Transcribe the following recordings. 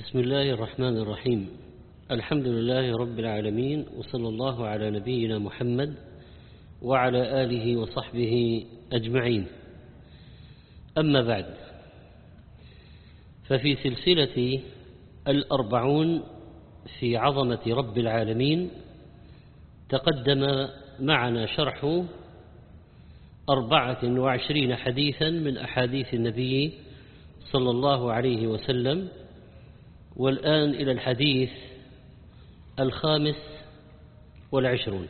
بسم الله الرحمن الرحيم. الحمد لله رب العالمين وصلى الله على نبينا محمد وعلى آله وصحبه أجمعين. أما بعد ففي سلسلة الأربعون في عظمة رب العالمين تقدم معنا شرح أربعة وعشرين حديثا من أحاديث النبي صلى الله عليه وسلم والآن إلى الحديث الخامس والعشرون.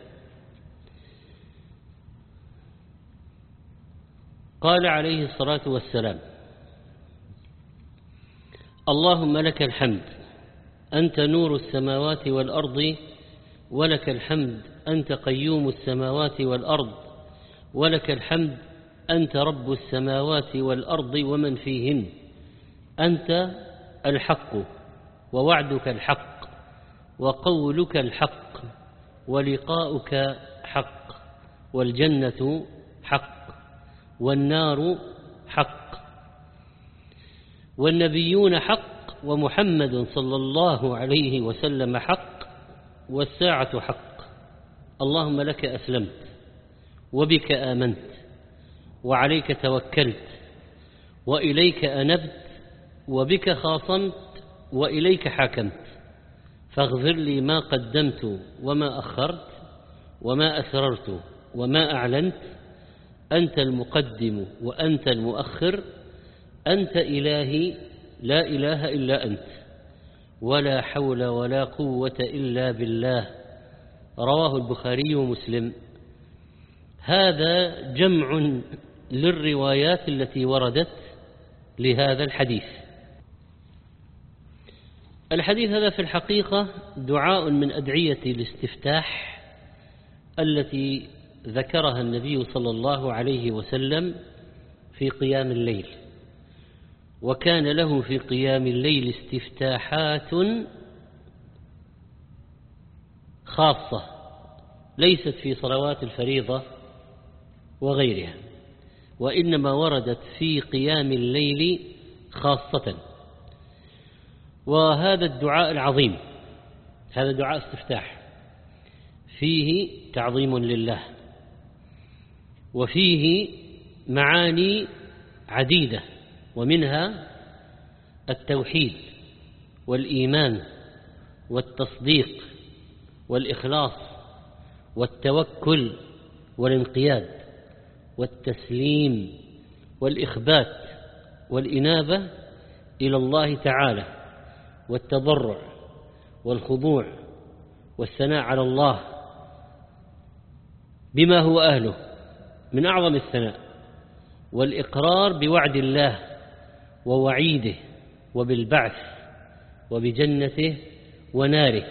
قال عليه الصلاة والسلام اللهم لك الحمد أنت نور السماوات والأرض ولك الحمد أنت قيوم السماوات والأرض ولك الحمد أنت رب السماوات والأرض ومن فيهن أنت الحق. ووعدك الحق وقولك الحق ولقاؤك حق والجنة حق والنار حق والنبيون حق ومحمد صلى الله عليه وسلم حق والساعة حق. اللهم لك أسلمت وبك آمنت وعليك توكلت وإليك أنبت وبك خاصمت وإليك حاكمت. فاغفر لي ما قدمت وما أخرت وما أسررت وما أعلنت. أنت المقدم وأنت المؤخر. أنت إلهي لا إله إلا أنت. ولا حول ولا قوة إلا بالله. رواه البخاري ومسلم. هذا جمع للروايات التي وردت لهذا الحديث. الحديث هذا في الحقيقة دعاء من أدعية الاستفتاح التي ذكرها النبي صلى الله عليه وسلم في قيام الليل وكان له في قيام الليل استفتاحات خاصة ليست في صلوات الفريضة وغيرها وإنما وردت في قيام الليل خاصة. وهذا الدعاء العظيم هذا دعاء استفتاح فيه تعظيم لله وفيه معاني عديدة ومنها التوحيد والإيمان والتصديق والإخلاص والتوكل والانقياد والتسليم والإخبات والإنابة إلى الله تعالى. والتضرع والخضوع والثناء على الله بما هو أهله من أعظم الثناء والإقرار بوعد الله ووعيده وبالبعث وبجنته وناره.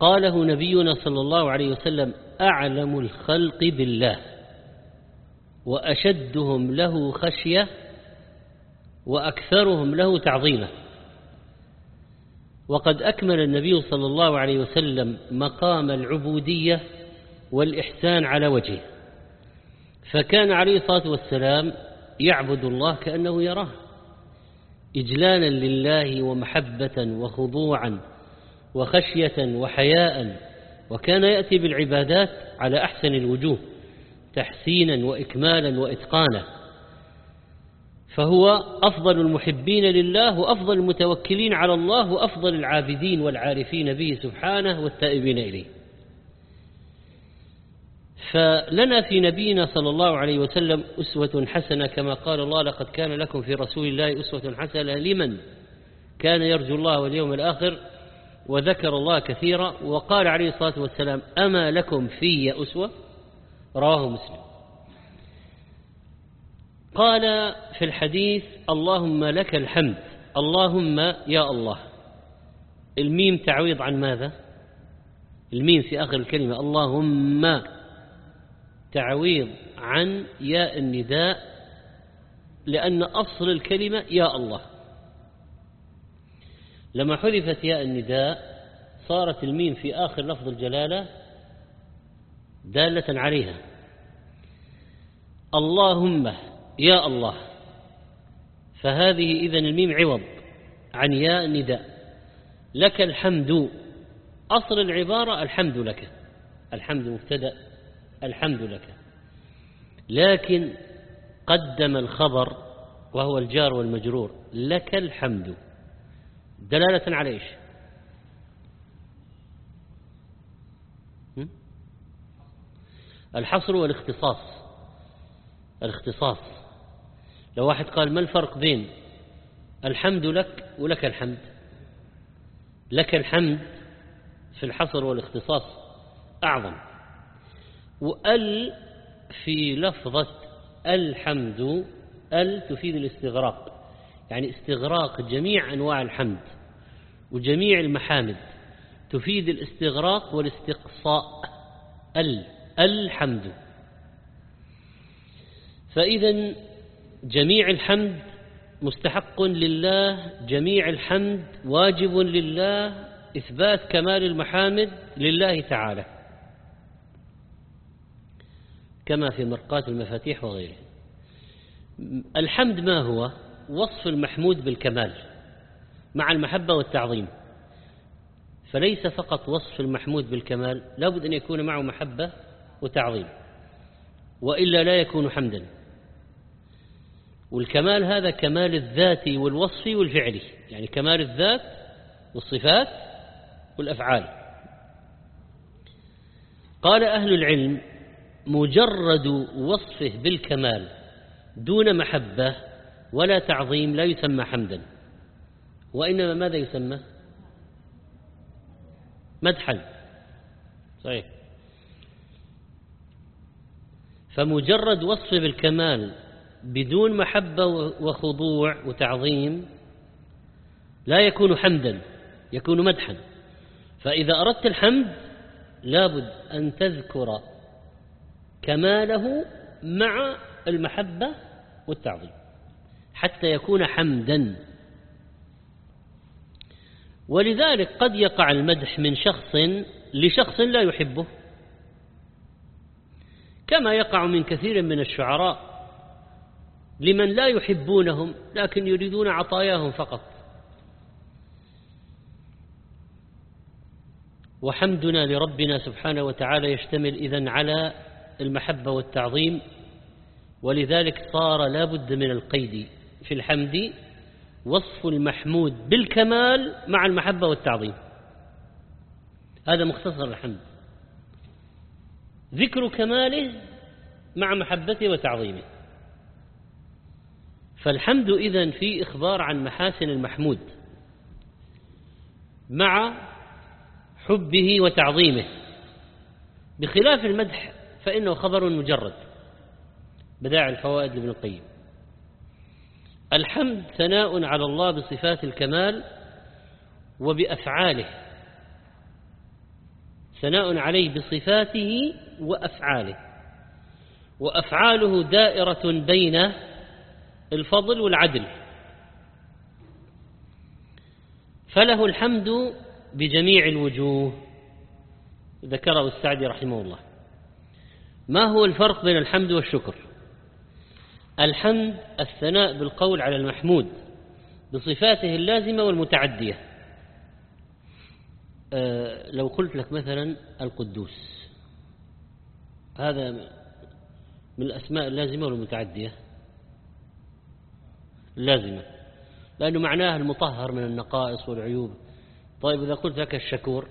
قاله نبينا صلى الله عليه وسلم أعلم الخلق بالله وأشدهم له خشية وأكثرهم له تعظيما وقد أكمل النبي صلى الله عليه وسلم مقام العبودية والإحسان على وجهه. فكان عليه الصلاة والسلام يعبد الله كأنه يراه. إجلالا لله ومحبة وخضوعا وخشية وحياء. وكان يأتي بالعبادات على أحسن الوجوه تحسينا وإكمالا وإتقانا. فهو أفضل المحبين لله وأفضل المتوكلين على الله وأفضل العابدين والعارفين به سبحانه والتائبين إليه. فلنا في نبينا صلى الله عليه وسلم أسوة حسنة كما قال الله لقد كان لكم في رسول الله أسوة حسنة لمن كان يرجو الله واليوم الآخر وذكر الله كثيرا وقال عليه الصلاة والسلام أما لكم في أسوة؟ رواه مسلم. قال في الحديث اللهم لك الحمد اللهم يا الله. الميم تعويض عن ماذا؟ الميم في آخر الكلمة اللهم تعويض عن ياء النداء لأن أصل الكلمة يا الله. لما حذفت ياء النداء صارت الميم في آخر لفظ الجلالة دالة عليها. اللهم يا الله فهذه إذن الميم عوض عن ياء نداء. لك الحمد أصل العبارة الحمد لك. الحمد مبتدأ الحمد لك. لكن قدم الخبر وهو الجار والمجرور لك الحمد. دلالة على إيش؟ الحصر والاختصاص. الاختصاص. لو واحد قال ما الفرق بين الحمد لك ولك الحمد؟ لك الحمد في الحصر والاختصاص أعظم. وأل في لفظة الحمد أل تفيد الاستغراق. يعني استغراق جميع أنواع الحمد وجميع المحامد. تفيد الاستغراق والاستقصاء. أل الحمد. فإذا جميع الحمد مستحق لله جميع الحمد واجب لله إثبات كمال المحامد لله تعالى كما في مرقات المفاتيح وغيره. الحمد ما هو؟ وصف المحمود بالكمال مع المحبة والتعظيم. فليس فقط وصف المحمود بالكمال لابد أن يكون معه محبة وتعظيم وإلا لا يكون حمدا. والكمال هذا كمال الذاتي والوصفي والفعلي يعني كمال الذات والصفات والأفعال. قال أهل العلم مجرد وصفه بالكمال دون محبة ولا تعظيم لا يسمى حمدا. وإنما ماذا يسمى؟ مدحا. صحيح. فمجرد وصفه بالكمال بدون محبة وخضوع وتعظيم لا يكون حمدا يكون مدحا. فإذا أردت الحمد لابد أن تذكر كماله مع المحبة والتعظيم حتى يكون حمدا. ولذلك قد يقع المدح من شخص لشخص لا يحبه كما يقع من كثير من الشعراء. لمن لا يحبونهم لكن يريدون عطاياهم فقط. وحمدنا لربنا سبحانه وتعالى يشتمل إذن على المحبة والتعظيم ولذلك صار لا بد من القيد في الحمد وصف المحمود بالكمال مع المحبة والتعظيم. هذا مختصر الحمد. ذكر كماله مع محبته وتعظيمه. فالحمد إذن في إخبار عن محاسن المحمود مع حبه وتعظيمه. بخلاف المدح فإنه خبر مجرد بداع الفوائد لابن القيم. الحمد ثناء على الله بصفات الكمال وبأفعاله. ثناء عليه بصفاته وأفعاله. وأفعاله دائرة بين الفضل والعدل. فله الحمد بجميع الوجوه. ذكره السعدي رحمه الله. ما هو الفرق بين الحمد والشكر؟ الحمد الثناء بالقول على المحمود بصفاته اللازمة والمتعدية. أه لو قلت لك مثلا القدوس. هذا من الأسماء اللازمة والمتعدية. اللازمة لأنه معناه المطهر من النقائص والعيوب. طيب إذا قلت لك الشكور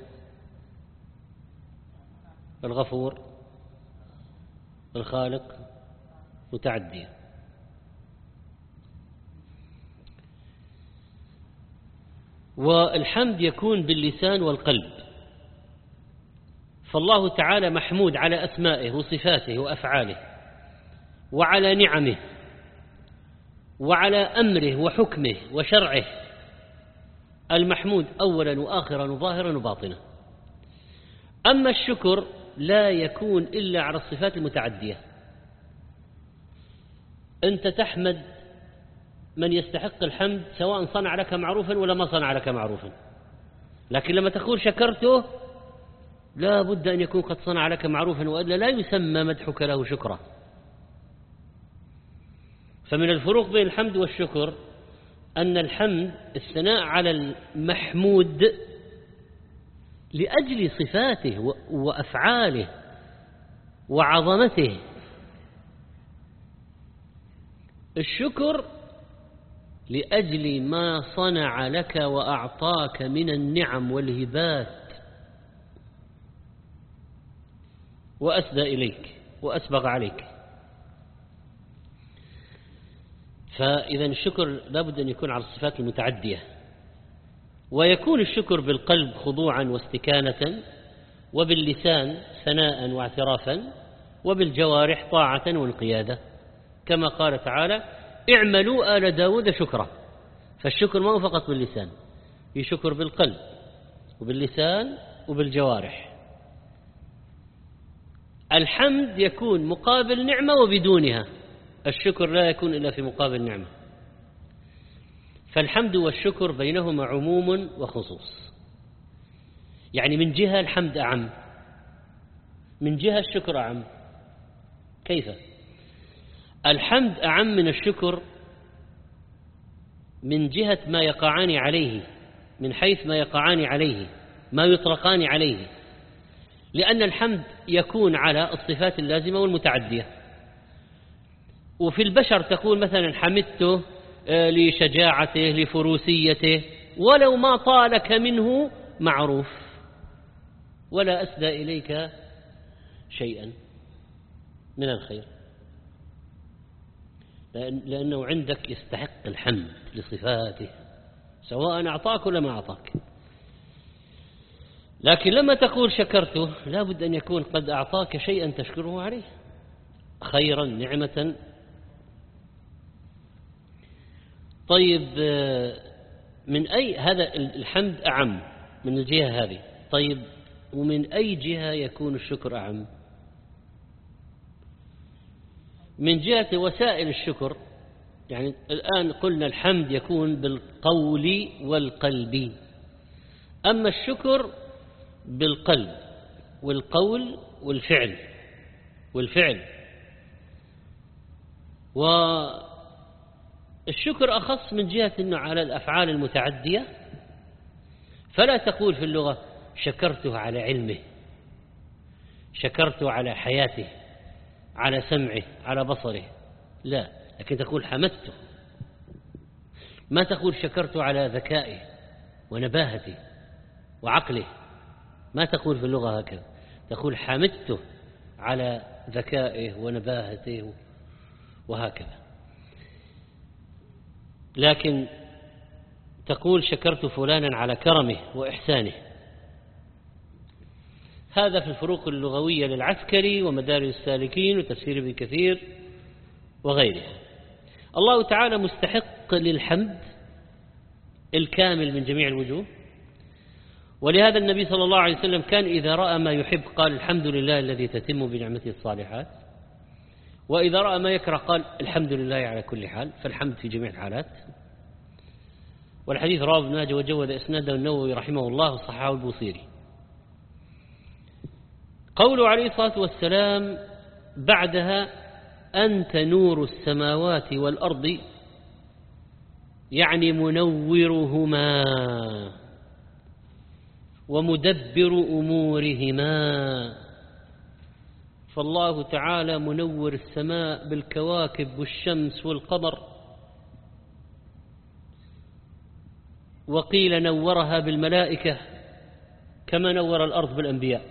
الغفور الخالق متعدية. والحمد يكون باللسان والقلب. فالله تعالى محمود على أسمائه وصفاته وأفعاله وعلى نعمه. وعلى أمره وحكمه وشرعه المحمود أولا وآخرا وظاهرا وباطنا. أما الشكر لا يكون إلا على الصفات المتعدية. أنت تحمد من يستحق الحمد سواء صنع لك معروفا ولا ما صنع لك معروفا. لكن لما تقول شكرته لا بد أن يكون قد صنع لك معروفا وإلا لا يسمى مدحك له شكرا فمن الفروق بين الحمد والشكر أن الحمد الثناء على المحمود لأجل صفاته وأفعاله وعظمته. الشكر لأجل ما صنع لك وأعطاك من النعم والهبات. وأسدى إليك وأسبغ عليك. فإذا الشكر لابد أن يكون على الصفات المتعدية. ويكون الشكر بالقلب خضوعا واستكانة وباللسان ثناء واعترافا وبالجوارح طاعة وانقيادة. كما قال تعالى اعملوا آل داود شكرا. فالشكر ما هو فقط باللسان في شكر بالقلب وباللسان وبالجوارح. الحمد يكون مقابل نعمة وبدونها. الشكر لا يكون إلا في مقابل نعمة. فالحمد والشكر بينهما عموم وخصوص. يعني من جهة الحمد أعم من جهة الشكر أعم. كيف؟ الحمد أعم من الشكر من جهة ما يقعان عليه من حيث ما يقعان عليه ما يطلقان عليه. لأن الحمد يكون على الصفات اللازمة والمتعدية. وفي البشر تقول مثلا حمدته آه، لشجاعته لفروسيته ولو ما طالك منه معروف. ولا أسدى إليك شيئا من الخير. لأنه عندك يستحق الحمد لصفاته سواء أعطاك ولا ما أعطاك. لكن لما تقول شكرته لا بد أن يكون قد أعطاك شيئا تشكره عليه. خيرا نعمة طيب من أي هذا الحمد أعم من الجهة هذه. طيب ومن أي جهة يكون الشكر أعم؟ من جهة وسائل الشكر يعني الآن قلنا الحمد يكون بالقول والقلب. أما الشكر بالقلب والقول والفعل والفعل. والشكر أخص من جهة أنه على الأفعال المتعدية. فلا تقول في اللغة شكرته على علمه شكرته على حياته على سمعه على بصره. لا لكن تقول حمدته ما تقول شكرته على ذكائه ونباهته وعقله. ما تقول في اللغة هكذا. تقول حمدته على ذكائه ونباهته وهكذا. لكن تقول شكرت فلانا على كرمه وإحسانه. هذا في الفروق اللغوية للعسكري ومدارس السالكين وتفسير ابن كثير وغيره الله تعالى مستحق للحمد الكامل من جميع الوجوه. ولهذا النبي صلى الله عليه وسلم كان إذا رأى ما يحب قال الحمد لله الذي تتم بنعمته الصالحات. وإذا رأى ما يكره قال الحمد لله على كل حال فالحمد في جميع الحالات. والحديث رواه ابن ماجه وجود إسناده النووي رحمه الله وصححه البوصيري. قوله عليه الصلاة والسلام بعدها أنت نور السماوات والأرض يعني منورهما ومدبر أمورهما. فالله تعالى منور السماء بالكواكب والشمس والقمر. وقيل نورها بالملائكة كما نور الأرض بالأنبياء.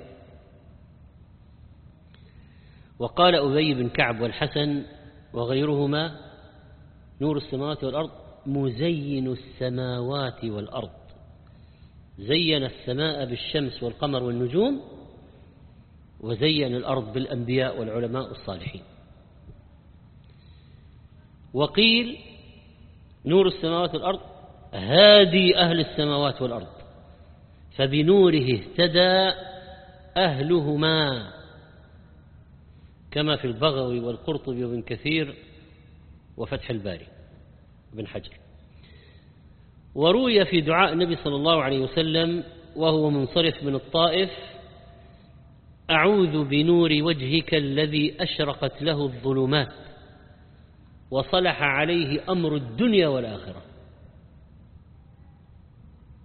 وقال أبي بن كعب والحسن وغيرهما نور السماوات والأرض مزين السماوات والأرض. زين السماء بالشمس والقمر والنجوم وزين الأرض بالأنبياء والعلماء الصالحين. وقيل نور السماوات والأرض هادي أهل السماوات والأرض فبنوره اهتدى أهلهما كما في البغوي والقرطبي وابن كثير وفتح الباري بن حجر. وروي في دعاء النبي صلى الله عليه وسلم وهو منصرف من الطائف أعوذ بنور وجهك الذي أشرقت له الظلمات وصلح عليه أمر الدنيا والآخرة.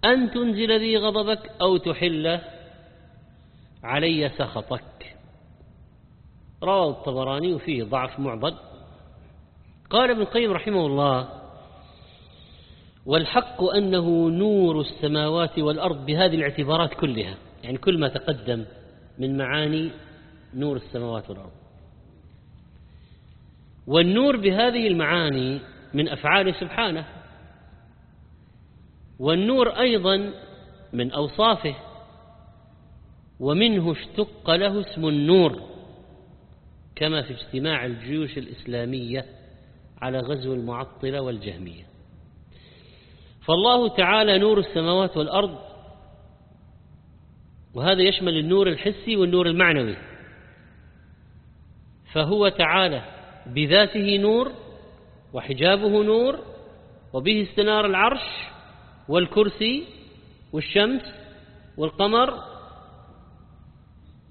أن تنزل بي غضبك أو تحل علي سخطك. رواه الطبراني وفيه ضعف معضل. قال ابن القيم رحمه الله والحق أنه نور السماوات والأرض بهذه الاعتبارات كلها يعني كل ما تقدم من معاني نور السماوات والأرض. والنور بهذه المعاني من أفعاله سبحانه والنور أيضا من أوصافه ومنه اشتق له اسم النور كما في اجتماع الجيوش الإسلامية على غزو المعطلة والجهمية. فالله تعالى نور السماوات والأرض وهذا يشمل النور الحسي والنور المعنوي. فهو تعالى بذاته نور وحجابه نور وبه استنار العرش والكرسي والشمس والقمر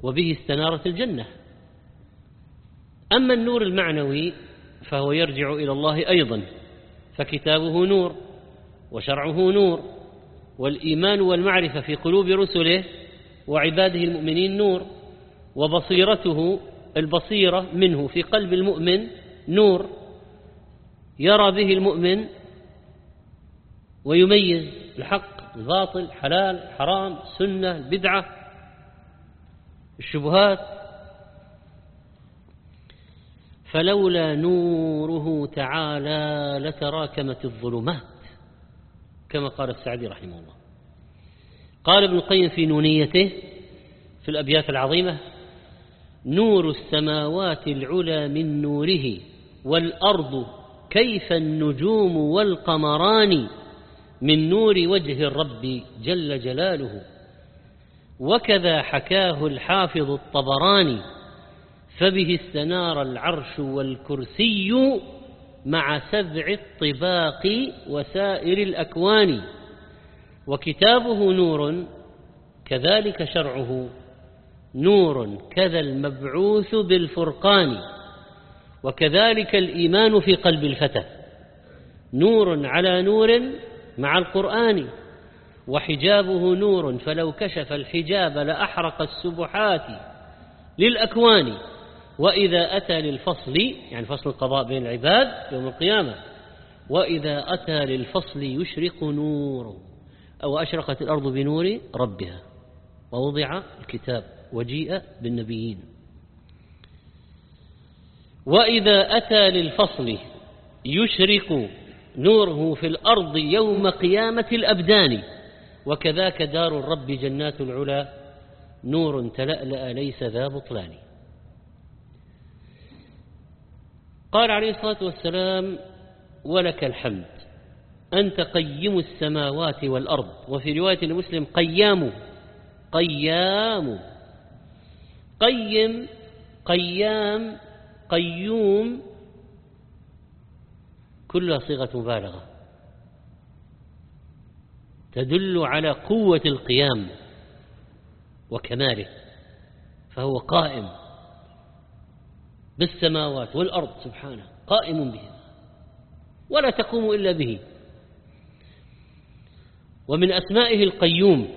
وبه استنارت الجنة. أما النور المعنوي فهو يرجع إلى الله أيضا فكتابه نور وشرعه نور والإيمان والمعرفة في قلوب رسله وعباده المؤمنين نور وبصيرته البصيرة منه في قلب المؤمن نور يرى به المؤمن ويميز الحق الباطل حلال حرام سنة البدعة الشبهات. فلولا نوره تعالى لتراكمت الظلمات كما قال السعدي رحمه الله. قال ابن القيم في نونيته في الأبيات العظيمة نور السماوات العلى من نوره والأرض كيف النجوم والقمران من نور وجه الرب جل جلاله. وكذا حكاه الحافظ الطبراني فبه استنار العرش والكرسي مع سبع الطباق وسائر الأكوان. وكتابه نور كذلك شرعه نور كذا المبعوث بالفرقان وكذلك الإيمان في قلب الفتى. نور على نور مع القرآن وحجابه نور فلو كشف الحجاب لأحرق السبحات للأكوان. وإذا أتى للفصل يعني فصل القضاء بين العباد يوم القيامة وإذا أتى للفصل يشرق نور. أو أشرقت الأرض بنور ربها ووضع الكتاب وجيء بالنبيين. وإذا أتى للفصل يشرق نوره في الأرض يوم قيامة الأبدان. وكذاك دار الرب جنات العلا نور تلألأ ليس ذا بطلان. قال عليه الصلاة والسلام ولك الحمد. أنت قيم السماوات والأرض. وفي رواية لمسلم قيام قيام قيم قيام قيوم كلها صيغة مبالغة. تدل على قوة القيام وكماله فهو قائم بالسماوات والأرض. سبحانه قائم بها ولا تقوم إلا به. ومن أسمائه القيوم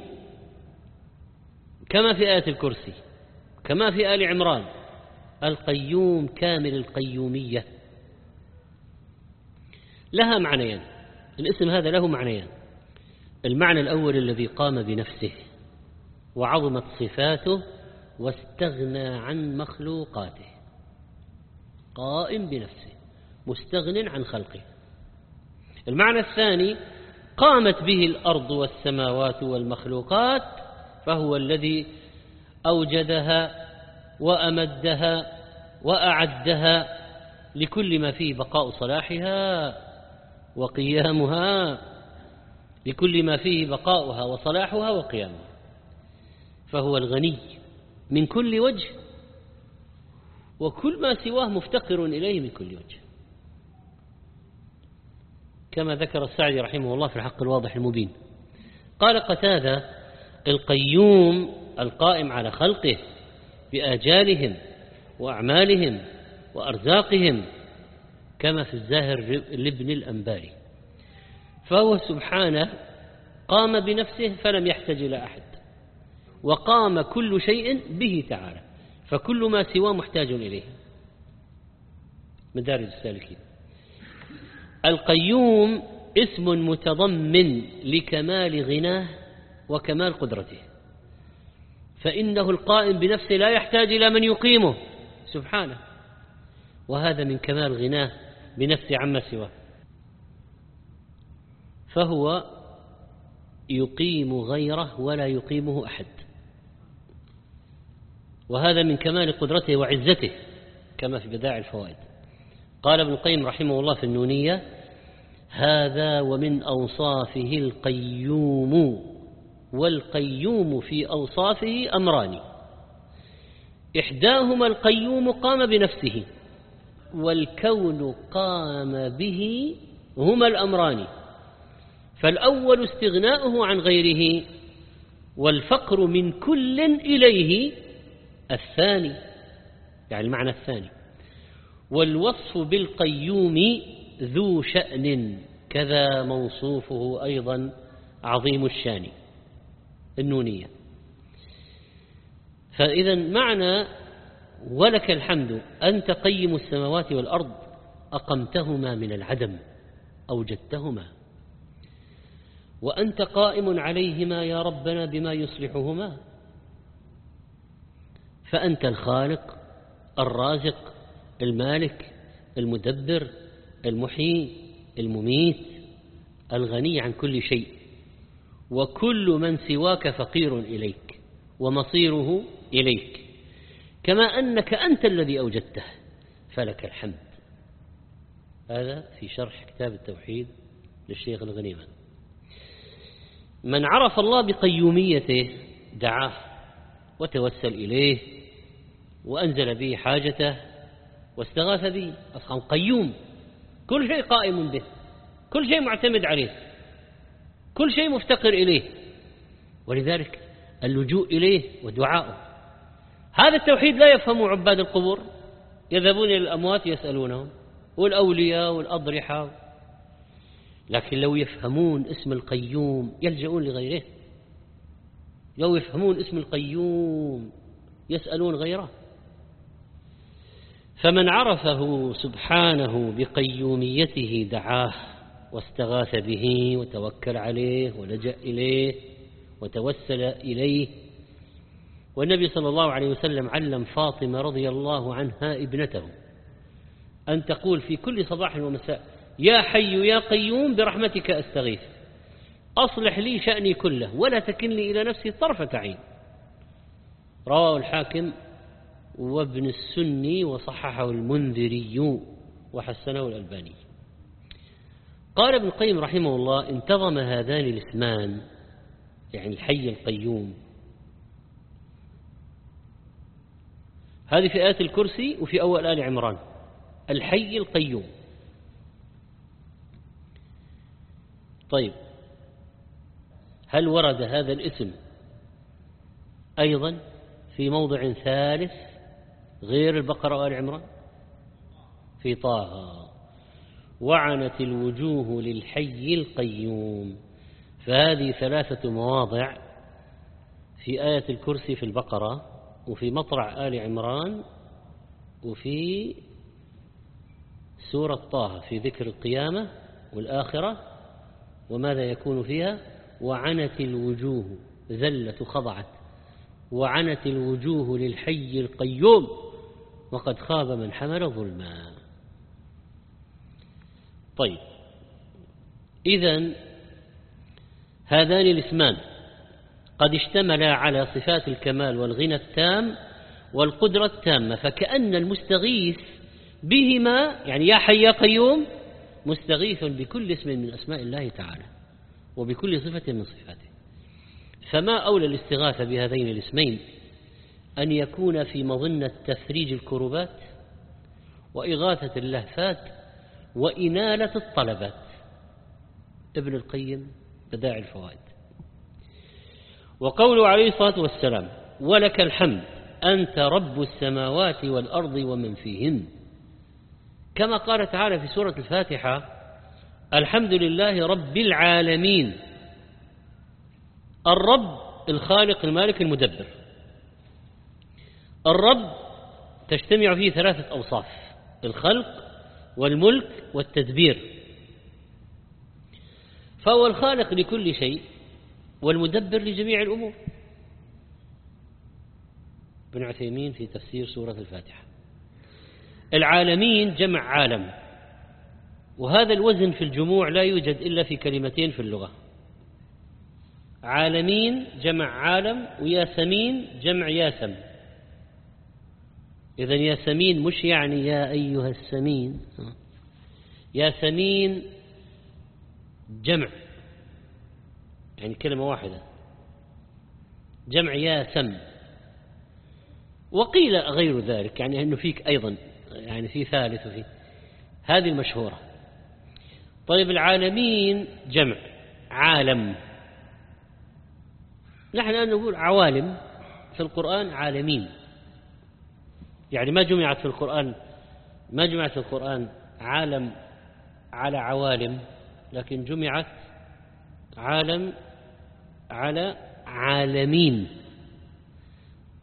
كما في آية الكرسي كما في آل عمران القيوم كامل القيومية. لها معنيان الاسم هذا له معنيان. المعنى الأول الذي قام بنفسه وعظمت صفاته واستغنى عن مخلوقاته. قائم بنفسه مستغن عن خلقه. المعنى الثاني قامت به الأرض والسماوات والمخلوقات فهو الذي أوجدها وأمدها وأعدها لكل ما فيه بقاء صلاحها وقيامها لكل ما فيه بقاؤها وصلاحها وقيامها. فهو الغني من كل وجه وكل ما سواه مفتقر إليه من كل وجه. كما ذكر السعدي رحمه الله في الحق الواضح المبين. قال قتادة القيوم القائم على خلقه بآجالهم وأعمالهم وأرزاقهم كما في الزاهر لابن الأنباري فهو سبحانه قام بنفسه فلم يحتج إلى أحد وقام كل شيء به تعالى فكل ما سواه محتاج إليه. مدارج السالكين. القيوم اسم متضمن لكمال غناه وكمال قدرته. فإنه القائم بنفسه لا يحتاج إلى من يقيمه. سبحانه. وهذا من كمال غناه بنفسه عما سواه. فهو يقيم غيره ولا يقيمه أحد. وهذا من كمال قدرته وعزته كما في بداع الفوائد. قال ابن القيم رحمه الله في النونية هذا ومن أوصافه القيوم والقيوم في أوصافه أمران. إحداهما القيوم قام بنفسه والكون قام به هما الأمران. فالأول استغناؤه عن غيره والفقر من كل إليه الثاني يعني المعنى الثاني. والوصف بالقيوم ذو شأن كذا موصوفه أيضا عظيم الشأن النونية. فإذا معنى ولك الحمد أنت قيم السماوات والأرض أقمتهما من العدم أوجدتهما. وأنت قائم عليهما يا ربنا بما يصلحهما. فأنت الخالق الرازق المالك المدبر المحيي المميت الغني عن كل شيء. وكل من سواك فقير إليك ومصيره إليك. كما أنك أنت الذي أوجدته فلك الحمد. هذا في شرح كتاب التوحيد للشيخ الغنيمان من عرف الله بقيوميته دعاه وتوسل إليه وأنزل به حاجته واستغاث به. أصلا قيوم. كل شيء قائم به كل شيء معتمد عليه كل شيء مفتقر إليه. ولذلك اللجوء إليه ودعاؤه. هذا التوحيد لا يفهمه عباد القبور يذهبون إلى الأموات يسألونهم والأولياء والأضرحة. لكن لو يفهمون اسم القيوم يلجؤون لغيره. لو يفهمون اسم القيوم يسألون غيره. فمن عرفه سبحانه بقيوميته دعاه واستغاث به وتوكل عليه ولجأ إليه وتوسل إليه. والنبي صلى الله عليه وسلم علم فاطمة رضي الله عنها ابنته. أن تقول في كل صباح ومساء يا حي يا قيوم برحمتك أستغيث. أصلح لي شأني كله ولا تكلني إلى نفسي طرفة عين. رواه الحاكم وابن السني وصححه المنذري وحسنه الألباني. قال ابن القيم رحمه الله انتظم هذان الاسمان يعني الحي القيوم. هذه في آيات الكرسي وفي أول آل عمران. الحي القيوم. طيب هل ورد هذا الاسم أيضا في موضع ثالث؟ غير البقرة وآل عمران؟ في طه. وعنت الوجوه للحي القيوم. فهذه ثلاثة مواضع في آية الكرسي في البقرة وفي مطرع آل عمران وفي سورة طه في ذكر القيامة والآخرة وماذا يكون فيها؟ وعنت الوجوه ذلت خضعت. وعنت الوجوه للحي القيوم. وقد خاب من حمل ظلما. طيب. إذا هذان الاسمان قد اشتملا على صفات الكمال والغنى التام والقدرة التامة فكأن المستغيث بهما يعني يا حي يا قيوم مستغيث بكل اسم من أسماء الله تعالى وبكل صفة من صفاته. فما أولى الاستغاثة بهذين الاسمين؟ أن يكون في مظنة تفريج الكربات وإغاثة اللهفات وإنالة الطلبات. ابن القيم بداعي الفوائد. وقوله عليه الصلاة والسلام ولك الحمد أنت رب السماوات والأرض ومن فيهن. كما قال تعالى في سورة الفاتحة الحمد لله رب العالمين الرب الخالق المالك المدبر. الرب تجتمع فيه ثلاثة أوصاف الخلق والملك والتدبير. فهو الخالق لكل شيء والمدبر لجميع الأمور. ابن عثيمين في تفسير سورة الفاتحة. العالمين جمع عالم وهذا الوزن في الجموع لا يوجد إلا في كلمتين في اللغة. عالمين جمع عالم وياسمين جمع ياسم. إذا ياسمين مش يعني يا أيها السمين. ياسمين جمع. يعني كلمة واحدة. جمع ياسم وقيل غير ذلك يعني أنه فيك أيضا يعني في ثالث وفي. هذه المشهورة. طيب العالمين جمع عالم. نحن الآن نقول عوالم في القرآن عالمين. يعني ما جمعت في القرآن ما جمعت في القرآن عالم على عوالم لكن جمعت عالم على عالمين.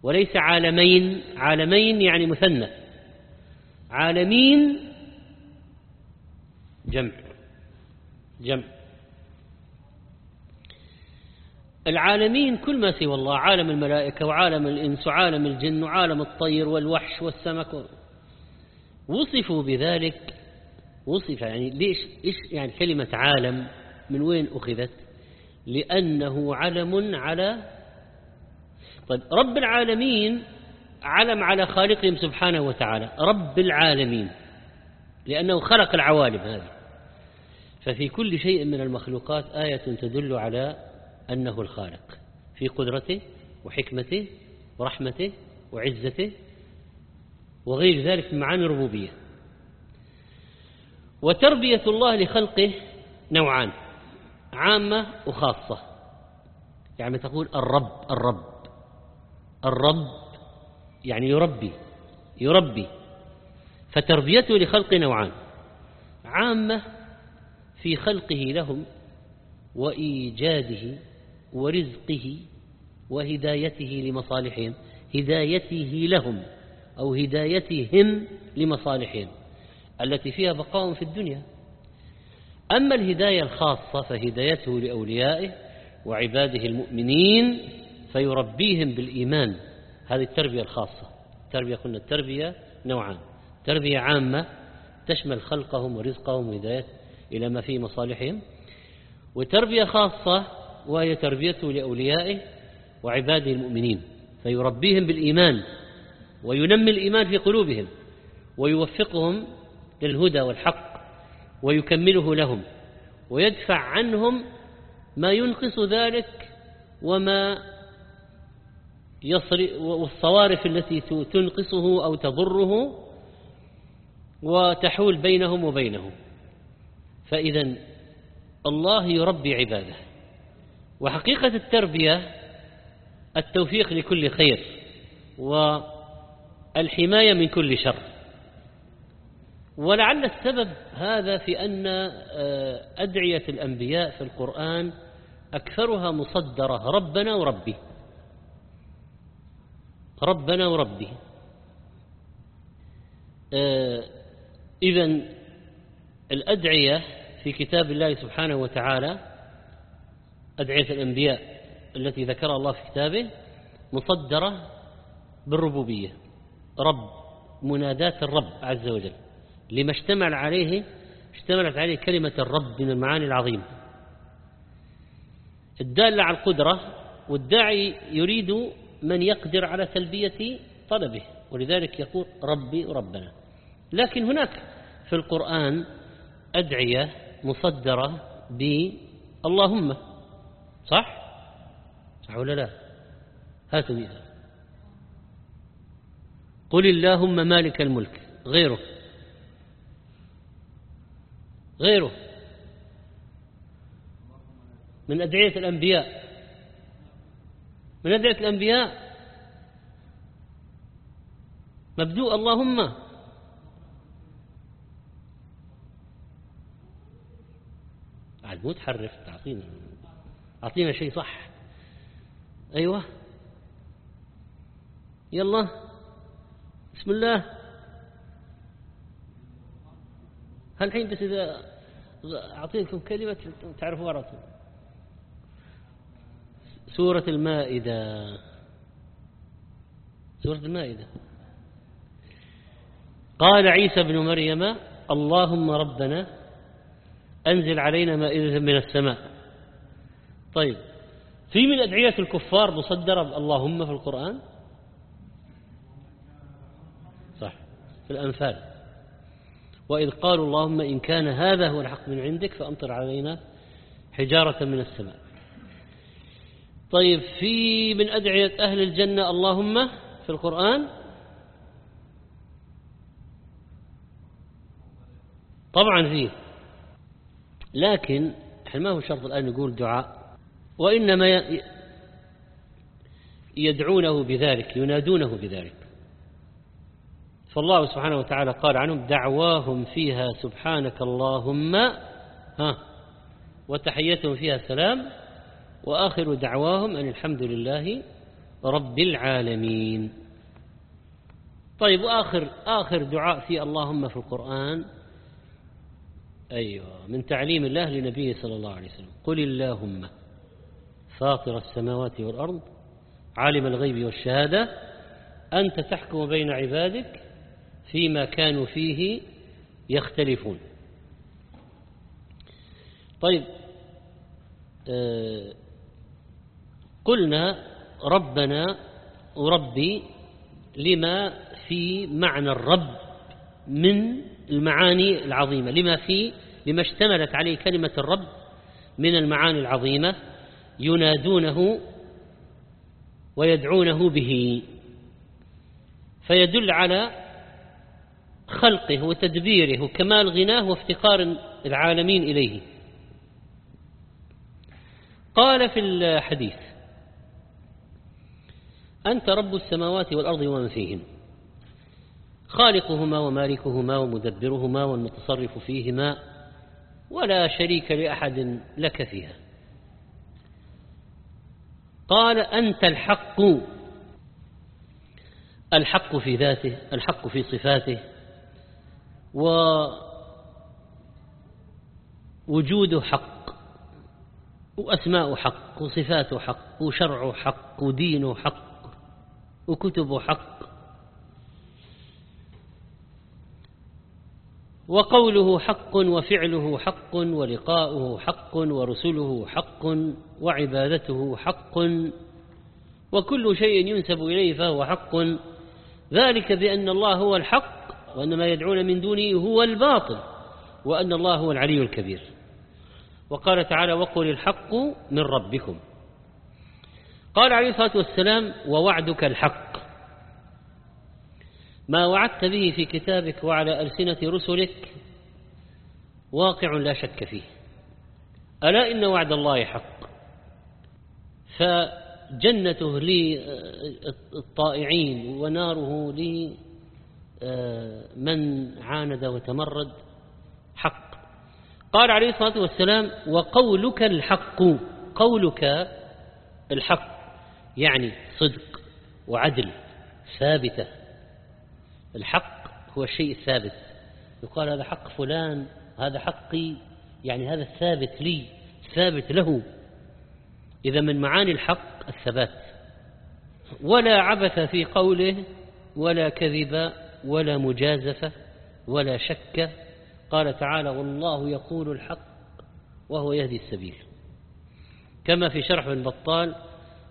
وليس عالمين عالمين يعني مثنى. عالمين جمع جمع. العالمين كل ما سوى الله عالم الملائكة وعالم الإنس وعالم الجن وعالم الطير والوحش والسمك. وصفوا بذلك وصف يعني ليش إيش يعني كلمة عالم من وين أخذت؟ لأنه علم على طيب رب العالمين علم على خالقهم سبحانه وتعالى رب العالمين لأنه خلق العوالم هذه. ففي كل شيء من المخلوقات آية تدل على أنه الخالق في قدرته وحكمته ورحمته وعزته وغير ذلك من معاني الربوبية. وتربية الله لخلقه نوعان عامة وخاصة. يعني تقول الرب الرب الرب يعني يربي يربي. فتربيته لخلق نوعان عامة في خلقه لهم وإيجاده ورزقه وهدايته لمصالحهم هدايته لهم أو هدايتهم لمصالحهم التي فيها بقاء في الدنيا. أما الهداية الخاصة فهدايته لأوليائه وعباده المؤمنين فيربيهم بالإيمان. هذه التربية الخاصة. التربية قلنا التربية نوعان. تربية عامة تشمل خلقهم ورزقهم وهداية إلى ما فيه مصالحهم. وتربية خاصة وهي تربيته لأوليائه وعباده المؤمنين فيربيهم بالإيمان وينمي الإيمان في قلوبهم ويوفقهم للهدى والحق ويكمله لهم ويدفع عنهم ما ينقص ذلك وما والصوارف التي تنقصه أو تضره وتحول بينهم وبينه فإذا الله يربي عباده. وحقيقة التربية التوفيق لكل خير والحماية من كل شر. ولعل السبب هذا في أن آه، أدعية الأنبياء في القرآن أكثرها مصدرة ربنا وربي. ربنا وربي. آه، إذا الأدعية في كتاب الله سبحانه وتعالى أدعية الأنبياء التي ذكرها الله في كتابه مصدرة بالربوبية. رب منادات الرب عز وجل. لما اشتمل عليه اشتملت عليه كلمة الرب من المعاني العظيمة. الدالة على القدرة والداعي يريد من يقدر على تلبية طلبه ولذلك يقول ربي ربنا. لكن هناك في القرآن أدعية مصدرة باللهم صح؟ صح ولا لا؟ هاتوا مثال قل اللهم مالك الملك غيره. غيره. من أدعية الأنبياء. من أدعية الأنبياء. مبدوء اللهم. عاد مو تحرف تعطينا أعطينا شيء صح. أيوة. يلا. بسم الله. هالحين بس إذا أعطيكم كلمة تعرفوا ورثة سورة المائدة. سورة المائدة. قال عيسى بن مريم اللهم ربنا أنزل علينا مائدة من السماء. طيب في من أدعية الكفار مصدرة اللهم في القرآن؟ صح في الأنفال. وإذ قالوا اللهم إن كان هذا هو الحق من عندك فأمطر علينا حجارة من السماء. طيب في من أدعية أهل الجنة اللهم في القرآن؟ طبعا فيه. لكن إحنا ما هو شرط الآن نقول دعاء؟ وإنما يدعونه بذلك ينادونه بذلك. فالله سبحانه وتعالى قال عنهم دعواهم فيها سبحانك اللهم ها وتحيتهم فيها سلام وآخر دعواهم أن الحمد لله رب العالمين. طيب وآخر آخر دعاء في اللهم في القرآن؟ أيوة من تعليم الله لنبيه صلى الله عليه وسلم. قل اللهم. فاطر السماوات والأرض عالم الغيب والشهادة أنت تحكم بين عبادك فيما كانوا فيه يختلفون. طيب آه قلنا ربنا وربي لما في معنى الرب من المعاني العظيمة لما في لما اشتملت عليه كلمة الرب من المعاني العظيمة. ينادونه ويدعونه به. فيدل على خلقه وتدبيره وكمال غناه وافتقار العالمين إليه. قال في الحديث أنت رب السماوات والأرض ومن فيهن. خالقهما ومالكهما ومدبرهما والمتصرف فيهما ولا شريك لأحد لك فيها. قال أنت الحق. الحق في ذاته الحق في صفاته. ووجوده حق وأسماء حق وصفاته حق وشرعه حق ودينه حق وكتبه حق. وقوله حق وفعله حق ولقاؤه حق ورسله حق وعبادته حق وكل شيء ينسب إليه فهو حق. ذلك بأن الله هو الحق وأن ما يدعون من دونه هو الباطل وأن الله هو العلي الكبير. وقال تعالى وقل الحق من ربكم. قال عليه الصلاة والسلام ووعدك الحق. ما وعدت به في كتابك وعلى ألسنة رسلك واقع لا شك فيه. ألا إن وعد الله حق. فجنته للطائعين وناره لمن عاند وتمرد حق. قال عليه الصلاة والسلام وقولك الحق قولك الحق يعني صدق وعدل ثابتة. الحق هو الشيء الثابت. يقال هذا حق فلان هذا حقي يعني هذا الثابت لي ثابت له. إذا من معاني الحق الثبات. ولا عبث في قوله ولا كذب ولا مجازفة ولا شك. قال تعالى والله يقول الحق وهو يهدي السبيل. كما في شرح ابن بطال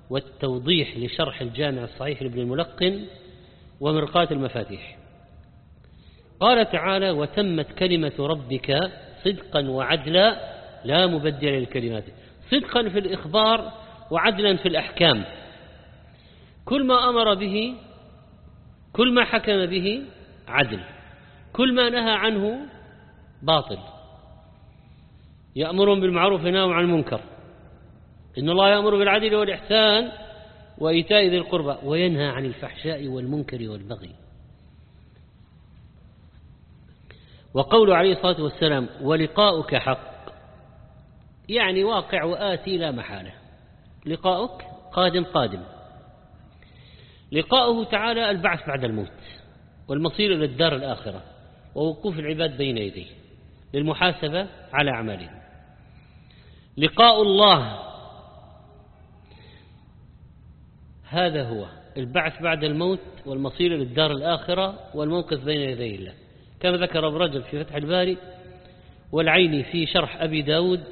والتوضيح لشرح الجامع الصحيح لابن الملقن ومرقاة المفاتيح. قال تعالى وتمت كلمة ربك صدقا وعدلا. لا مبدل للكلمات. صدقا في الإخبار وعدلا في الأحكام. كل ما أمر به كل ما حكم به عدل. كل ما نهى عنه باطل. يأمرهم بالمعروف وينهاهم عن المنكر. إن الله يأمر بالعدل والإحسان وإيتاء ذي القربى وينهى عن الفحشاء والمنكر والبغي. وقول عليه الصلاة والسلام ولقاؤك حق. يعني واقع وآتي لا محالة. لقاؤك قادم قادم. لقاؤه تعالى البعث بعد الموت والمصير إلى الدار الآخرة ووقوف العباد بين يديه للمحاسبة على أعمالهم. لقاء الله هذا هو البعث بعد الموت والمصير إلى الدار الآخرة والموقف بين يدي الله. كما ذكر ابن رجب في فتح الباري والعيني في شرح أبي داود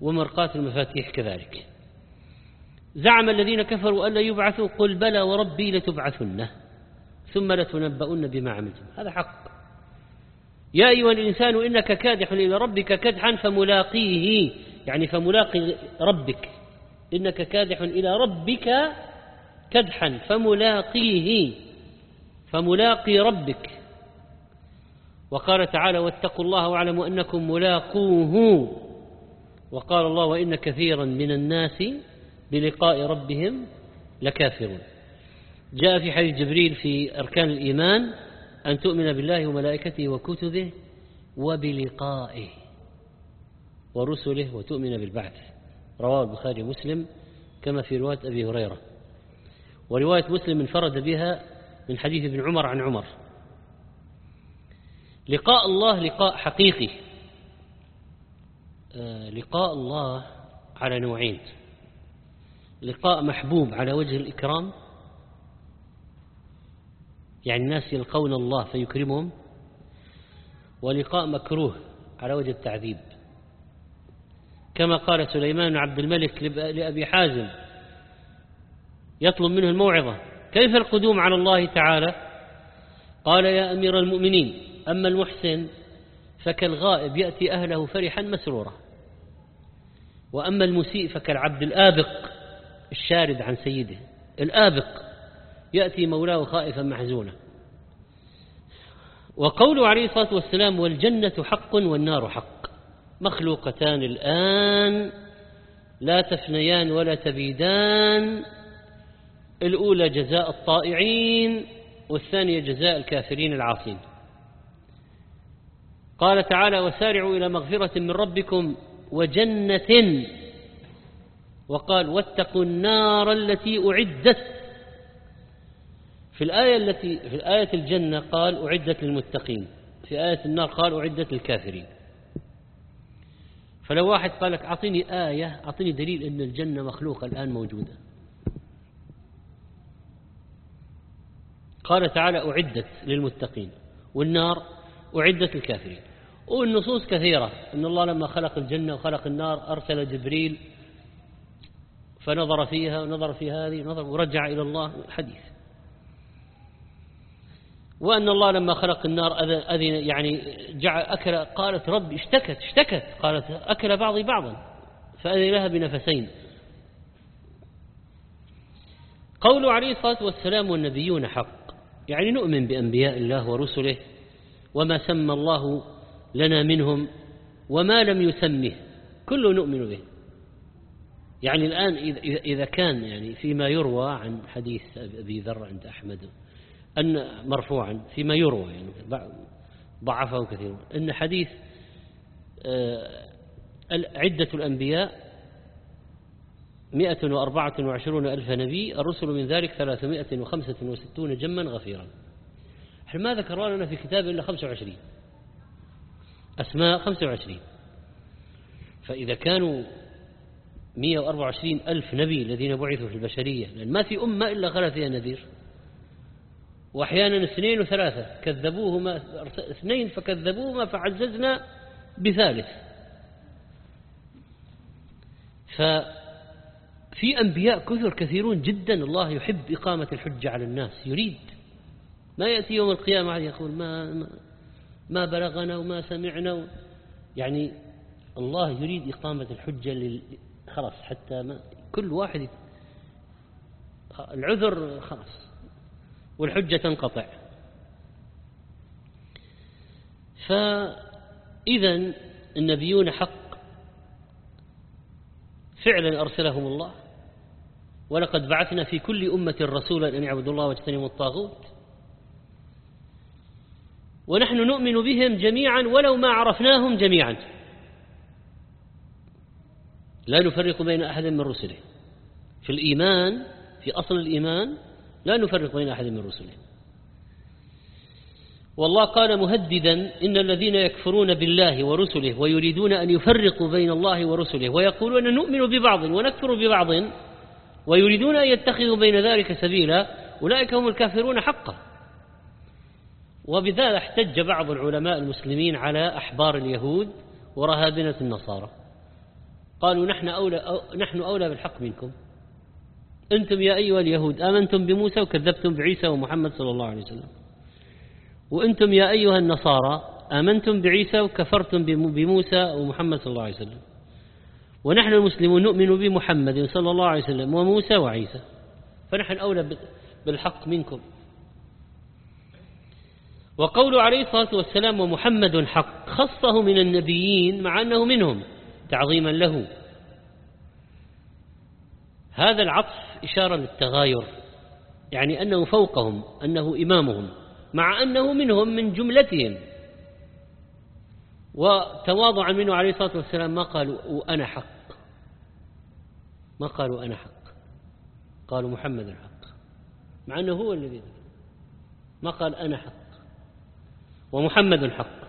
ومرقات المفاتيح كذلك. زعم الذين كفروا أن لا يبعثوا قل بلى وربي لتبعثن ثم لتنبؤن بما عملتم. هذا حق. يا أيها الإنسان إنك كادح إلى ربك كدحا فملاقيه يعني فملاقي ربك. إنك كادح إلى ربك كدحا فملاقيه فملاقي ربك. وقال تعالى واتقوا الله واعلموا أنكم ملاقوه. وقال الله وإن كثيرا من الناس بلقاء ربهم لكافرون. جاء في حديث جبريل في أركان الإيمان أن تؤمن بالله وملائكته وكتبه وبلقائه ورسله وتؤمن بالبعث. رواه البخاري ومسلم كما في رواية أبي هريرة. ورواية مسلم انفرد بها من حديث ابن عمر عن عمر. لقاء الله لقاء حقيقي. آه، لقاء الله على نوعين. لقاء محبوب على وجه الإكرام يعني الناس يلقون الله فيكرمهم ولقاء مكروه على وجه التعذيب. كما قال سليمان عبد الملك لأبي حازم يطلب منه الموعظة. كيف القدوم على الله تعالى؟ قال يا أمير المؤمنين أما المحسن فكالغائب يأتي أهله فرحا مسرورا وأما المسيء فكالعبد الآبق الشارد عن سيده. الآبق يأتي مولاه خائفا محزونا. وقوله عليه الصلاة والسلام والجنة حق والنار حق. مخلوقتان الآن لا تفنيان ولا تبيدان. الأولى جزاء الطائعين والثانية جزاء الكافرين العاصين. قال تعالى وسارعوا إلى مغفرة من ربكم وجنة. وقال واتقوا النار التي أعدت. في الآية التي في الآية الجنة قال أعدت للمتقين. في آية النار قال أعدت للكافرين. فلو واحد قال لك أعطيني آية أعطيني دليل أن الجنة مخلوقة الآن موجودة. قال تعالى أعدت للمتقين والنار أعدت للكافرين والنصوص كثيرة أن الله لما خلق الجنة وخلق النار أرسل جبريل فنظر فيها ونظر في هذه ونظر ورجع إلى الله حديث. وأن الله لما خلق النار أذن يعني جعل أكل قالت ربي اشتكت اشتكت قالت أكل بعضي بعضا فأذن لها بنفسين. قوله عليه الصلاة والسلام والنبيون حق. يعني نؤمن بأنبياء الله ورسله وما سمى الله لنا منهم وما لم يسمه كله نؤمن به. يعني الآن إذا كان يعني فيما يروى عن حديث أبي ذر عند أحمد أن مرفوعا فيما يروى يعني ضعفه كثير أن حديث آه، عدة الأنبياء مئة وأربعة وعشرون ألف نبي الرسل من ذلك ثلاثمائة وخمسة وستون جما غفيرا. إحنا ما ذكر لنا في كتاب إلا خمسة وعشرين. أسماء خمسة وعشرين. فإذا كانوا مئة وأربعة وعشرين ألف نبي الذين بعثوا في البشرية لأن ما في أمة إلا خلا فيها نذير وأحيانا اثنين وثلاثة كذبوهما اثنين فكذبوهما فعززنا بثالث. ففي أنبياء كثر كثيرون جدا الله يحب إقامة الحجة على الناس يريد. ما يأتي يوم القيامة يقول ما, ما, ما بلغنا وما سمعنا يعني الله يريد إقامة الحجة لل... خلاص حتى ما كل واحد العذر خلاص. والحجة تنقطع. فإذا النبيون حق. فعلا أرسلهم الله. ولقد بعثنا في كل أمة رسولا أن يعبدوا الله واجتنبوا الطاغوت. ونحن نؤمن بهم جميعا ولو ما عرفناهم جميعا. لا نفرق بين أحد من رسله. في الإيمان في أصل الإيمان لا نفرق بين أحد من رسله. والله قال مهددا إن الذين يكفرون بالله ورسله ويريدون أن يفرقوا بين الله ورسله ويقولون نؤمن ببعض ونكفر ببعض ويريدون أن يتخذوا بين ذلك سبيلا أولئك هم الكافرون حقا. وبذلك احتج بعض العلماء المسلمين على أحبار اليهود ورهابنة النصارى. قالوا نحن أولى, أو نحن أولى بالحق منكم. أنتم يا أيها اليهود آمنتم بموسى وكذبتم بعيسى ومحمد صلى الله عليه وسلم. وأنتم يا أيها النصارى آمنتم بعيسى وكفرتم بموسى ومحمد صلى الله عليه وسلم. ونحن المسلمون نؤمن بمحمد صلى الله عليه وسلم وموسى وعيسى. فنحن أولى بالحق منكم. وقول عليه الصلاة والسلام ومحمد حق خصه من النبيين مع أنه منهم تعظيما له. هذا العطف إشارة للتغاير يعني أنه فوقهم أنه إمامهم مع أنه منهم من جملتهم. وتواضعا منه عليه الصلاة والسلام ما قالوا أنا حق. ما قالوا أنا حق. قالوا محمد الحق. مع أنه هو الذي ما قال أنا حق. ومحمد حق.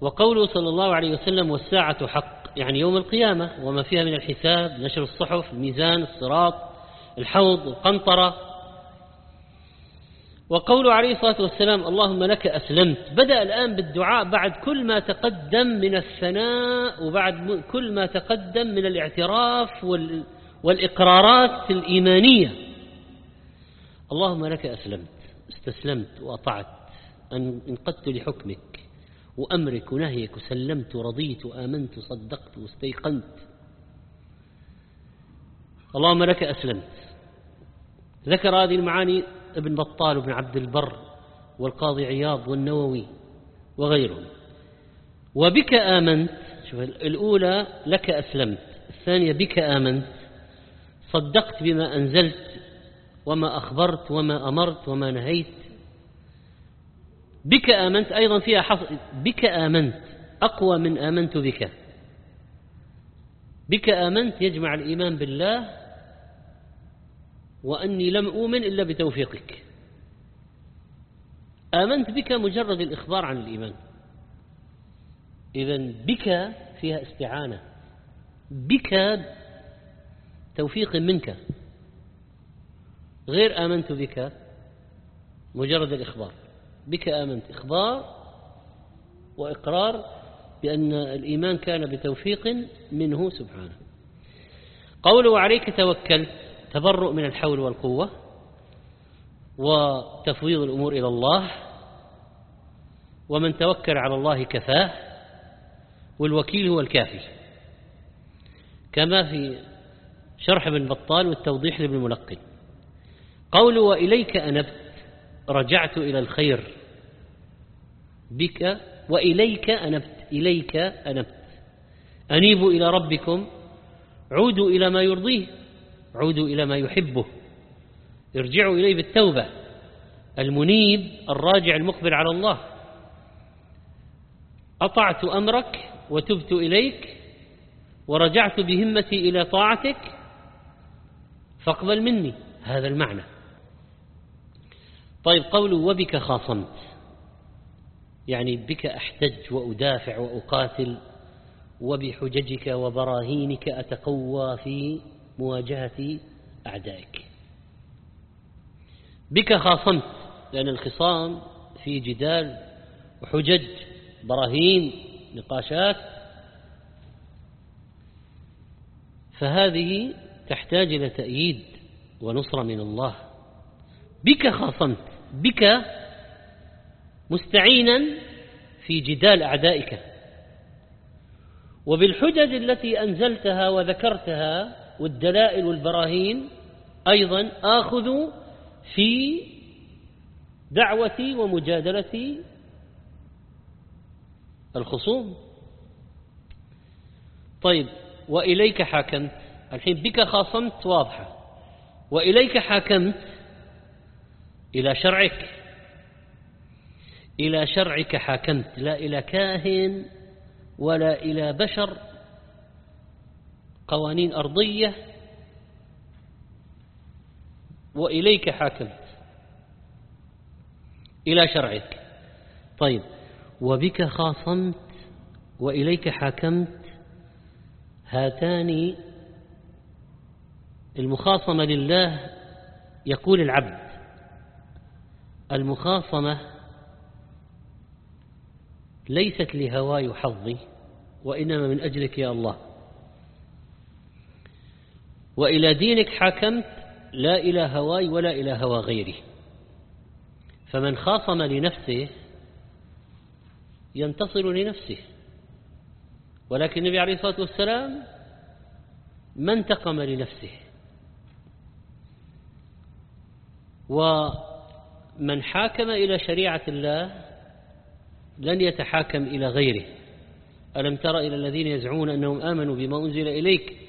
وقوله صلى الله عليه وسلم والساعة حق يعني يوم القيامة وما فيها من الحساب نشر الصحف الميزان الصراط الحوض القنطرة وقوله عليه الصلاة والسلام اللهم لك أسلمت. بدأ الآن بالدعاء بعد كل ما تقدم من الثناء وبعد كل ما تقدم من الاعتراف والإقرارات الإيمانية. اللهم لك أسلمت استسلمت وأطعت انقدت لحكمك وأمرك ونهيك وسلمت ورضيت وآمنت وصدقت واستيقنت. اللهم لك أسلمت. ذكر هذه المعاني ابن بطال وابن عبد البر والقاضي عياض والنووي وغيرهم. وبك آمنت شوف الأولى لك أسلمت الثانية بك آمنت صدقت بما أنزلت وما أخبرت وما أمرت وما نهيت. بك آمنت أيضا فيها حص... بك آمنت أقوى من آمنت بك. بك آمنت يجمع الإيمان بالله وأني لم أؤمن إلا بتوفيقك. آمنت بك مجرد الإخبار عن الإيمان. إذا بك فيها استعانة. بك توفيق منك. غير آمنت بك مجرد الإخبار. بك آمنت. إخبار وإقرار بأن الإيمان كان بتوفيق منه سبحانه. قوله عليك توكلت. تبرؤ من الحول والقوة وتفويض الأمور إلى الله ومن توكل على الله كفاه والوكيل هو الكافي. كما في شرح ابن بطال والتوضيح لابن ملقن. قول وإليك أنبت رجعت إلى الخير بك وإليك أنبت إليك أنبت. أنيبوا إلى ربكم عودوا إلى ما يرضيه. عودوا إلى ما يحبه. ارجعوا إليه بالتوبة. المنيب الراجع المقبل على الله. أطعت أمرك وتبت إليك ورجعت بهمتي إلى طاعتك فاقبل مني. هذا المعنى. طيب قوله وبك خاصمت. يعني بك أحتج وأدافع وأقاتل وبحججك وبراهينك أتقوى في مواجهة أعدائك. بك خاصمت لأن الخصام في جدال وحجج براهين نقاشات. فهذه تحتاج إلى تأييد ونصرة من الله. بك خاصمت بك مستعينا في جدال أعدائك. وبالحجج التي أنزلتها وذكرتها والدلائل والبراهين أيضا آخذ في دعوتي ومجادلة الخصوم. طيب وإليك حاكمت. الحين بك خاصمت واضحة. وإليك حاكمت إلى شرعك. إلى شرعك حاكمت. لا إلى كاهن ولا إلى بشر. قوانين أرضية وإليك حاكمت إلى شرعك. طيب وبك خاصمت وإليك حاكمت هاتان المخاصمة لله يقول العبد. المخاصمة ليست لهواي وحظي وإنما من أجلك يا الله. وإلى دينك حاكمت لا إلى هواي ولا إلى هوى غيري. فمن خاصم لنفسه ينتصر لنفسه. ولكن النبي عليه الصلاة والسلام ما انتقم لنفسه. ومن حاكم إلى شريعة الله لن يتحاكم إلى غيره. ألم تر إلى الذين يزعمون أنهم آمنوا بما أنزل إليك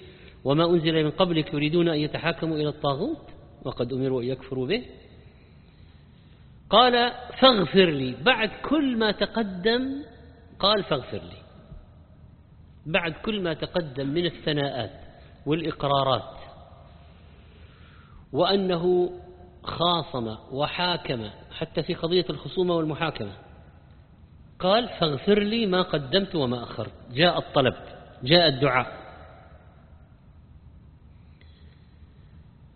وما أنزل من قبلك يريدون أن يتحاكموا إلى الطاغوت وقد أمروا أن يكفروا به. قال فاغفر لي. بعد كل ما تقدم قال فاغفر لي. بعد كل ما تقدم من الثناءات والإقرارات وأنه خاصم وحاكم حتى في قضية الخصومة والمحاكمة. قال فاغفر لي ما قدمت وما أخرت. جاء الطلب جاء الدعاء.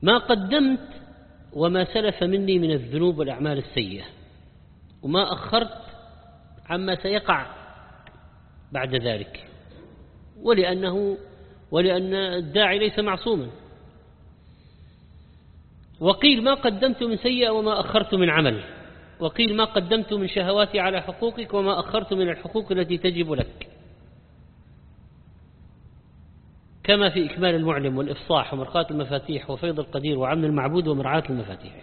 ما قدمت وما سلف مني من الذنوب والأعمال السيئة وما أخرت عما سيقع بعد ذلك. ولأنه ولأن الداعي ليس معصوما. وقيل ما قدمت من سيئة وما أخرت من عمل. وقيل ما قدمت من شهواتي على حقوقك وما أخرت من الحقوق التي تجب لك. كما في إكمال المعلم والإفصاح ومرقاة المفاتيح وفيض القدير وعمل المعبود ومرعاة المفاتيح.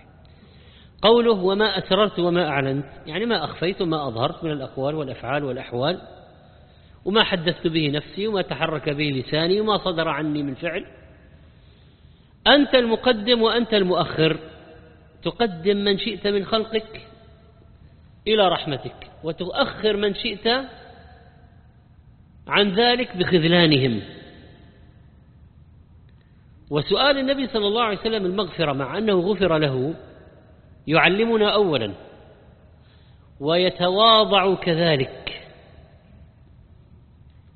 قوله وما أسررت وما أعلنت يعني ما أخفيت وما أظهرت من الأقوال والأفعال والأحوال وما حدثت به نفسي وما تحرك به لساني وما صدر عني من فعل. أنت المقدم وأنت المؤخر تقدم من شئت من خلقك إلى رحمتك وتؤخر من شئت عن ذلك بخذلانهم. وسؤال النبي صلى الله عليه وسلم المغفرة مع أنه غفر له يعلمنا أولا ويتواضع كذلك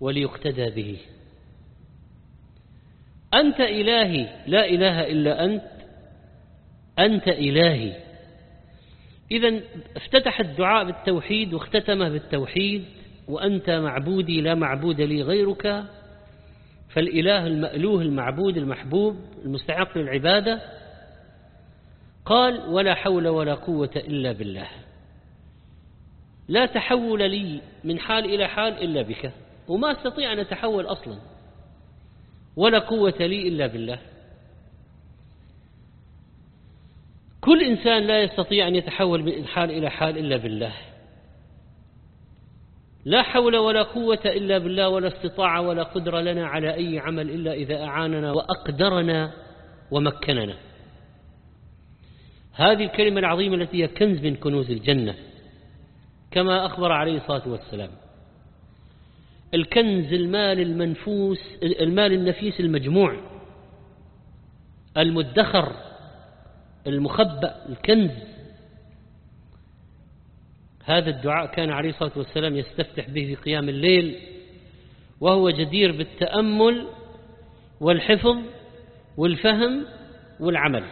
وليقتدى به. أنت إلهي لا إله إلا أنت أنت إلهي. إذا افتتح الدعاء بالتوحيد واختتمه بالتوحيد وأنت معبودي لا معبود لي غيرك. فالإله المألوه المعبود المحبوب المستحق للعبادة قال ولا حول ولا قوة إلا بالله. لا تحول لي من حال إلى حال إلا بك وما أستطيع أن أتحول أصلا. ولا قوة لي إلا بالله. كل إنسان لا يستطيع أن يتحول من حال إلى حال إلا بالله. لا حول ولا قوة إلا بالله ولا استطاع ولا قدرة لنا على أي عمل إلا إذا أعاننا وأقدرنا ومكننا. هذه الكلمة العظيمة التي هي كنز من كنوز الجنة. كما أخبر عليه الصلاة والسلام الكنز المال المنفوس المال النفيس المجموع المدخر المخبأ الكنز هذا الدعاء كان عليه الصلاة والسلام يستفتح به في قيام الليل وهو جدير بالتأمل والحفظ والفهم والعمل.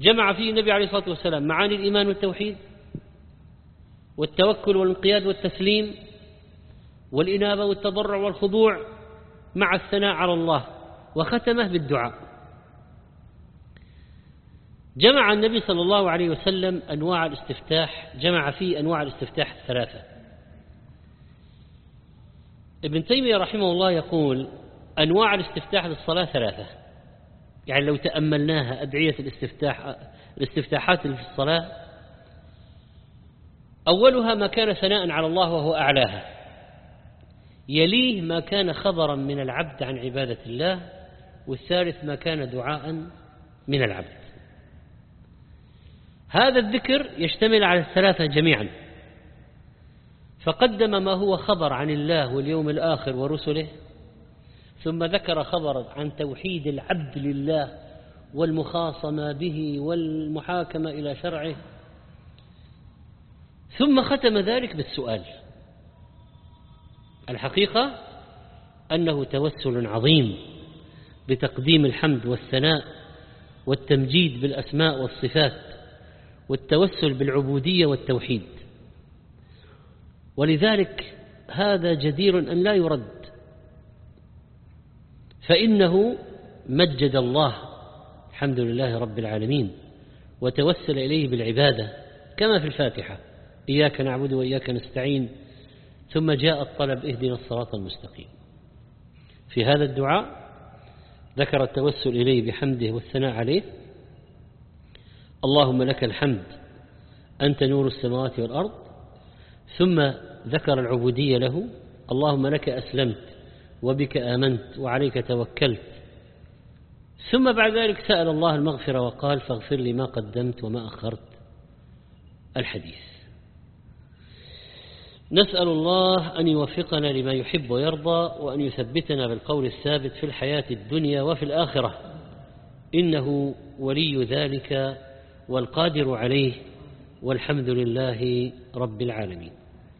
جمع فيه النبي عليه الصلاة والسلام معاني الإيمان والتوحيد والتوكل والانقياد والتسليم والإنابة والتضرع والخضوع مع الثناء على الله وختمه بالدعاء. جمع النبي صلى الله عليه وسلم أنواع الاستفتاح جمع فيه أنواع الاستفتاح الثلاثة. ابن تيمية رحمه الله يقول أنواع الاستفتاح للصلاة ثلاثة. يعني لو تأملناها أدعية الاستفتاح الاستفتاحات اللي في الصلاة أولها ما كان ثناء على الله وهو أعلاها. يليه ما كان خبرا من العبد عن عبادة الله والثالث ما كان دعاء من العبد. هذا الذكر يشتمل على الثلاثة جميعا. فقدم ما هو خبر عن الله واليوم الآخر ورسله ثم ذكر خبرا عن توحيد العبد لله والمخاصمة به والمحاكمة إلى شرعه ثم ختم ذلك بالسؤال. الحقيقة أنه توسل عظيم بتقديم الحمد والثناء والتمجيد بالأسماء والصفات. والتوسل بالعبودية والتوحيد. ولذلك هذا جدير أن لا يرد. فإنه مجد الله الحمد لله رب العالمين وتوسل إليه بالعبادة كما في الفاتحة إياك نعبد وإياك نستعين ثم جاء الطلب اهدنا الصراط المستقيم. في هذا الدعاء ذكر التوسل إليه بحمده والثناء عليه اللهم لك الحمد أنت نور السماوات والأرض ثم ذكر العبودية له اللهم لك أسلمت وبك آمنت وعليك توكلت. ثم بعد ذلك سأل الله المغفرة وقال فاغفر لي ما قدمت وما أخرت. الحديث. نسأل الله أن يوفقنا لما يحب ويرضى وأن يثبتنا بالقول الثابت في الحياة الدنيا وفي الآخرة. إنه ولي ذلك والقادر عليه والحمد لله رب العالمين.